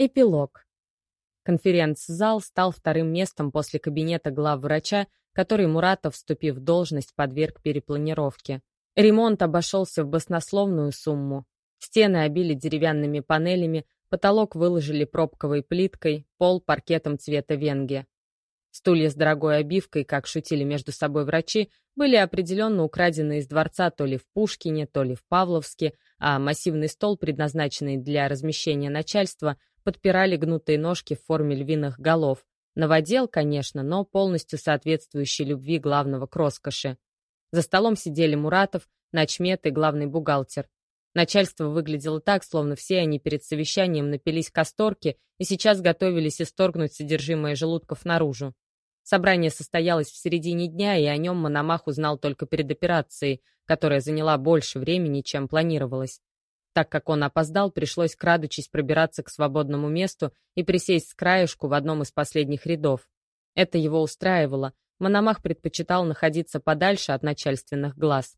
Эпилог. Конференц-зал стал вторым местом после кабинета главврача, который Муратов, вступив в должность, подверг перепланировке. Ремонт обошелся в баснословную сумму. Стены обили деревянными панелями, потолок выложили пробковой плиткой, пол паркетом цвета венги. Стулья с дорогой обивкой, как шутили между собой врачи, были определенно украдены из дворца то ли в Пушкине, то ли в Павловске, а массивный стол, предназначенный для размещения начальства, подпирали гнутые ножки в форме львиных голов. Новодел, конечно, но полностью соответствующий любви главного к роскоши. За столом сидели Муратов, начмет и главный бухгалтер. Начальство выглядело так, словно все они перед совещанием напились касторки и сейчас готовились исторгнуть содержимое желудков наружу. Собрание состоялось в середине дня, и о нем Мономах узнал только перед операцией, которая заняла больше времени, чем планировалось. Так как он опоздал, пришлось, крадучись, пробираться к свободному месту и присесть с краешку в одном из последних рядов. Это его устраивало. Мономах предпочитал находиться подальше от начальственных глаз.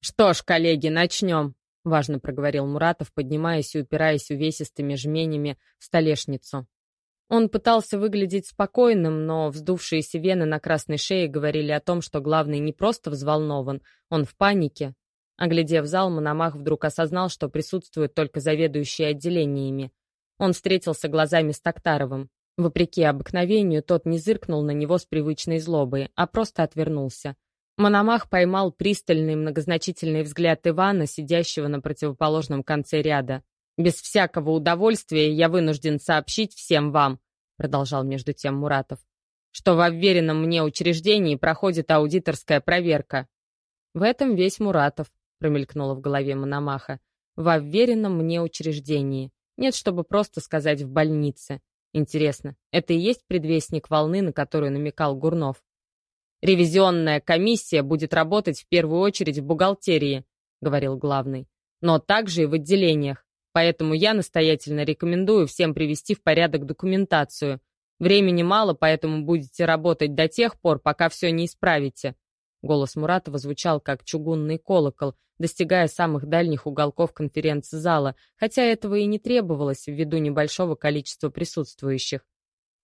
«Что ж, коллеги, начнем», — важно проговорил Муратов, поднимаясь и упираясь увесистыми жменями в столешницу. Он пытался выглядеть спокойным, но вздувшиеся вены на красной шее говорили о том, что главный не просто взволнован, он в панике, Оглядев зал, Мономах вдруг осознал, что присутствуют только заведующие отделениями. Он встретился глазами с Токтаровым. Вопреки обыкновению, тот не зыркнул на него с привычной злобой, а просто отвернулся. Мономах поймал пристальный многозначительный взгляд Ивана, сидящего на противоположном конце ряда. «Без всякого удовольствия я вынужден сообщить всем вам», продолжал между тем Муратов, что в обверенном мне учреждении проходит аудиторская проверка. В этом весь Муратов промелькнуло в голове Мономаха. «В уверенном мне учреждении. Нет, чтобы просто сказать «в больнице». Интересно, это и есть предвестник волны, на которую намекал Гурнов? «Ревизионная комиссия будет работать в первую очередь в бухгалтерии», — говорил главный, «но также и в отделениях. Поэтому я настоятельно рекомендую всем привести в порядок документацию. Времени мало, поэтому будете работать до тех пор, пока все не исправите. Голос Муратова звучал как чугунный колокол, достигая самых дальних уголков конференц-зала, хотя этого и не требовалось ввиду небольшого количества присутствующих.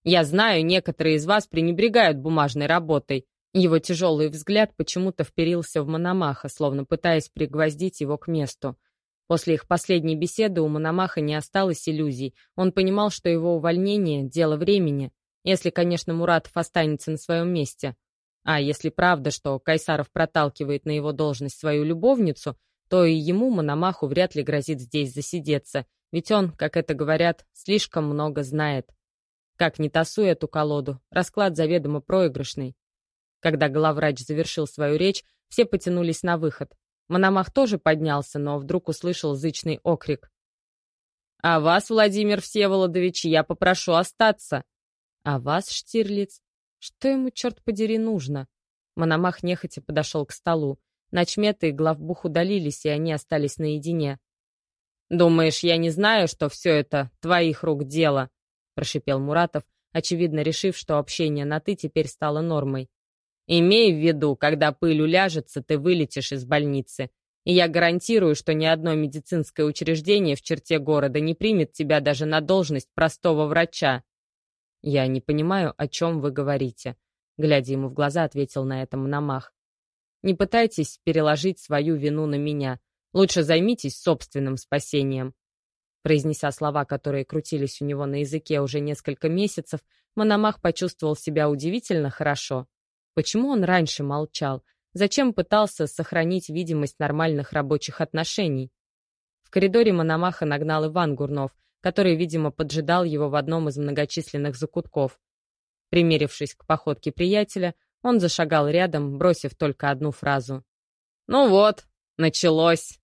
«Я знаю, некоторые из вас пренебрегают бумажной работой». Его тяжелый взгляд почему-то вперился в Мономаха, словно пытаясь пригвоздить его к месту. После их последней беседы у Мономаха не осталось иллюзий. Он понимал, что его увольнение — дело времени, если, конечно, Муратов останется на своем месте. А если правда, что Кайсаров проталкивает на его должность свою любовницу, то и ему, Мономаху, вряд ли грозит здесь засидеться, ведь он, как это говорят, слишком много знает. Как не тасуй эту колоду, расклад заведомо проигрышный. Когда главврач завершил свою речь, все потянулись на выход. Мономах тоже поднялся, но вдруг услышал зычный окрик. «А вас, Владимир Всеволодович, я попрошу остаться!» «А вас, Штирлиц, что ему, черт подери, нужно? Мономах нехотя подошел к столу. Начметы и главбух удалились, и они остались наедине. «Думаешь, я не знаю, что все это твоих рук дело?» — прошипел Муратов, очевидно решив, что общение на «ты» теперь стало нормой. «Имей в виду, когда пыль уляжется, ты вылетишь из больницы. И я гарантирую, что ни одно медицинское учреждение в черте города не примет тебя даже на должность простого врача. «Я не понимаю, о чем вы говорите», — глядя ему в глаза, ответил на это Мономах. «Не пытайтесь переложить свою вину на меня. Лучше займитесь собственным спасением». Произнеся слова, которые крутились у него на языке уже несколько месяцев, Мономах почувствовал себя удивительно хорошо. Почему он раньше молчал? Зачем пытался сохранить видимость нормальных рабочих отношений? В коридоре Мономаха нагнал Иван Гурнов — который, видимо, поджидал его в одном из многочисленных закутков. Примерившись к походке приятеля, он зашагал рядом, бросив только одну фразу. «Ну вот, началось!»